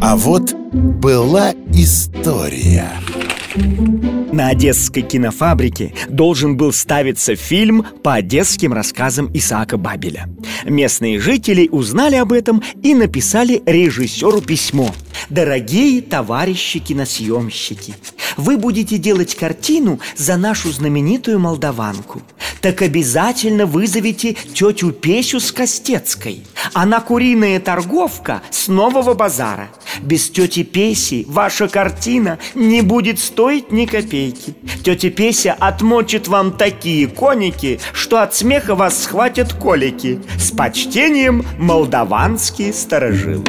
А вот была история. На Одесской кинофабрике должен был ставиться фильм по одесским рассказам Исаака Бабеля. Местные жители узнали об этом и написали режиссеру письмо. Дорогие товарищи киносъемщики Вы будете делать картину за нашу знаменитую молдаванку Так обязательно вызовите тетю Песю с Костецкой. Она куриная торговка с нового базара. Без тети Песи ваша картина не будет стоить ни копейки. Тетя Песя отмочит вам такие коники, что от смеха вас схватят колики. С почтением молдаванские сторожилы